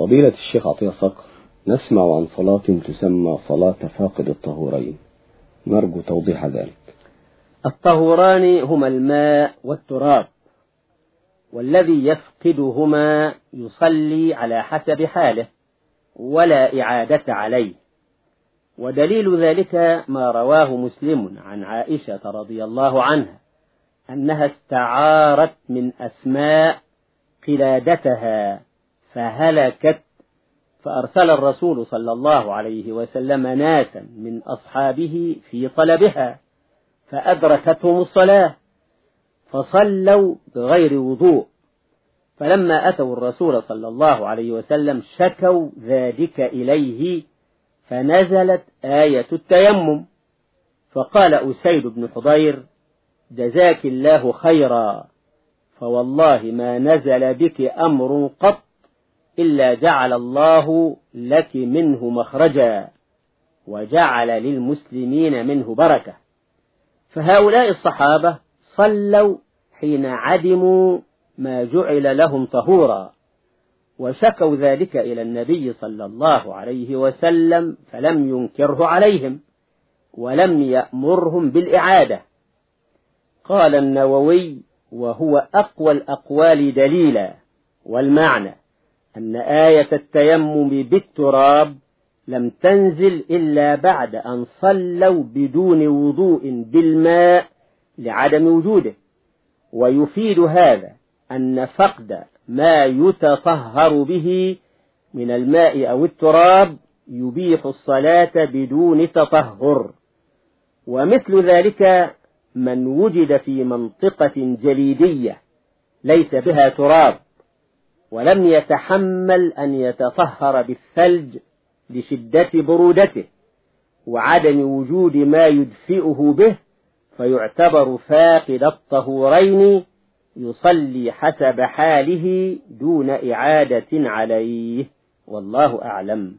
فضيلة الشيخ عطية صقر نسمع عن صلاة تسمى صلاة فاقد الطهورين. نرجو توضيح ذلك. الطهوران هما الماء والتراب والذي يفقدهما يصلي على حسب حاله ولا إعادة عليه. ودليل ذلك ما رواه مسلم عن عائشة رضي الله عنها أنها استعارت من أسماء قلادتها فهلكت فأرسل الرسول صلى الله عليه وسلم ناسا من أصحابه في طلبها فأدركتهم الصلاة فصلوا بغير وضوء. فلما أتوا الرسول صلى الله عليه وسلم شكوا ذلك إليه فنزلت آية التيمم. فقال أسيد بن حضير جزاك الله خيرا فوالله ما نزل بك أمر قط إلا جعل الله لك منه مخرجا وجعل للمسلمين منه بركة. فهؤلاء الصحابة صلوا حين عدموا ما جعل لهم طهورا وشكوا ذلك إلى النبي صلى الله عليه وسلم فلم ينكره عليهم ولم يأمرهم بالإعادة. قال النووي وهو أقوى الأقوال دليلا والمعنى أن آية التيمم بالتراب لم تنزل إلا بعد أن صلوا بدون وضوء بالماء لعدم وجوده. ويفيد هذا أن فقد ما يتطهر به من الماء أو التراب يبيح الصلاة بدون تطهر. ومثل ذلك من وجد في منطقة جليدية ليس بها تراب. ولم يتحمل أن يتطهر بالثلج لشدة برودته وعدم وجود ما يدفئه به فيعتبر فاقد الطهورين يصلي حسب حاله دون إعادة عليه والله أعلم.